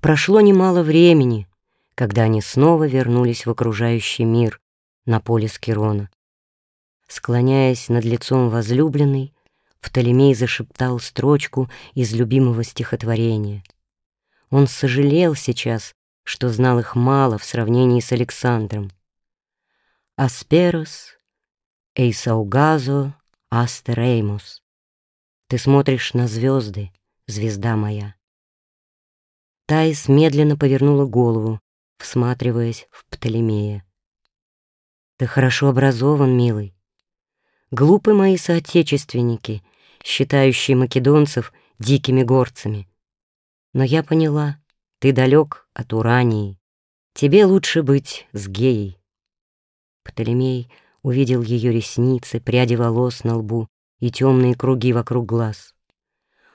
Прошло немало времени, когда они снова вернулись в окружающий мир на поле Скирона. Склоняясь над лицом возлюбленной, Птолемей зашептал строчку из любимого стихотворения. Он сожалел сейчас, что знал их мало в сравнении с Александром. «Асперос, эйсаугазо, астереймус». Ты смотришь на звезды, звезда моя. Таис медленно повернула голову, всматриваясь в Птолемея. Ты хорошо образован, милый. Глупы мои соотечественники, считающие македонцев дикими горцами. Но я поняла, ты далек от Урании. Тебе лучше быть с геей. Птолемей увидел ее ресницы, пряди волос на лбу и темные круги вокруг глаз.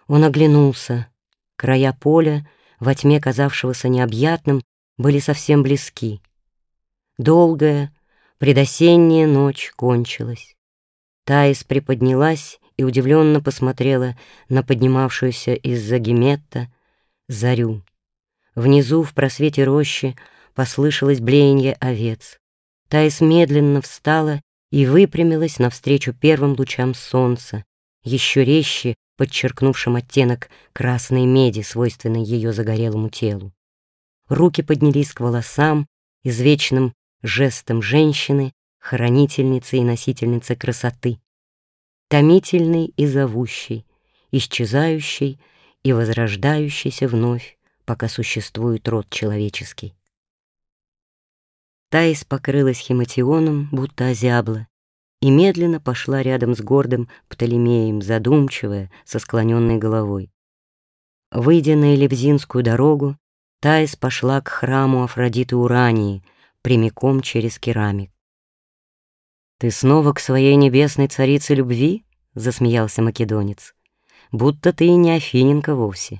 Он оглянулся. Края поля, во тьме казавшегося необъятным, были совсем близки. Долгая, предосенняя ночь кончилась. Таис приподнялась и удивленно посмотрела на поднимавшуюся из-за Геметта зарю. Внизу, в просвете рощи, послышалось блеяние овец. Таис медленно встала и выпрямилась навстречу первым лучам солнца, еще резче подчеркнувшим оттенок красной меди, свойственной ее загорелому телу. Руки поднялись к волосам, извечным жестом женщины, хранительницы и носительницы красоты, томительной и зовущей, исчезающей и возрождающейся вновь, пока существует род человеческий. Таис покрылась хематионом, будто озябла, и медленно пошла рядом с гордым Птолемеем, задумчивая, со склоненной головой. Выйдя на Элевзинскую дорогу, Таис пошла к храму Афродиты Урании, прямиком через керамик. «Ты снова к своей небесной царице любви?» — засмеялся македонец. «Будто ты и не афиненка вовсе.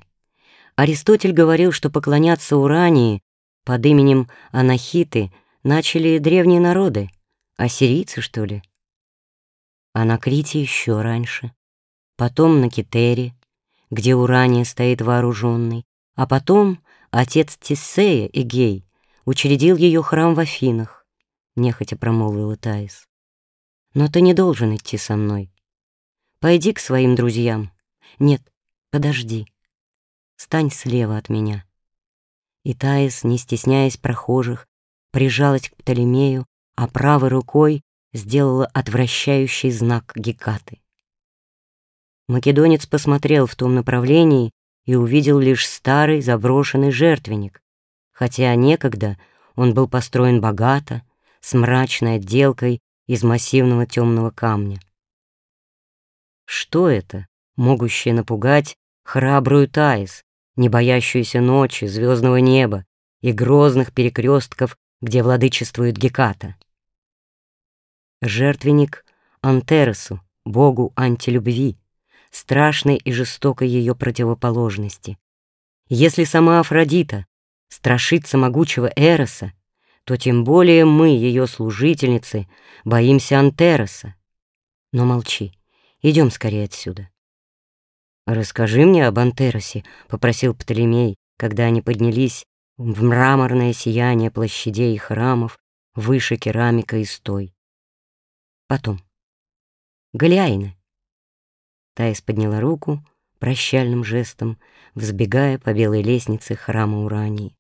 Аристотель говорил, что поклоняться Урании под именем Анахиты начали древние народы. Ассирийцы, что ли?» А на Крите еще раньше. Потом на Китере, где Урания стоит вооруженный. А потом отец Тиссея, Игей, учредил ее храм в Афинах, нехотя промолвила Таис. Но ты не должен идти со мной. Пойди к своим друзьям. Нет, подожди. Стань слева от меня. И Таис, не стесняясь прохожих, прижалась к Птолемею, а правой рукой сделала отвращающий знак Гекаты. Македонец посмотрел в том направлении и увидел лишь старый заброшенный жертвенник, хотя некогда он был построен богато, с мрачной отделкой из массивного темного камня. Что это, могущее напугать храбрую Таис, не боящуюся ночи, звездного неба и грозных перекрестков, где владычествует Геката? Жертвенник Антересу, богу антилюбви, страшной и жестокой ее противоположности. Если сама Афродита страшится могучего Эроса, то тем более мы, ее служительницы, боимся Антероса. Но молчи, идем скорее отсюда. «Расскажи мне об Антеросе», — попросил Птолемей, когда они поднялись в мраморное сияние площадей и храмов выше керамика и стой. Потом. Галиайна. Таис подняла руку прощальным жестом, взбегая по белой лестнице храма Урании.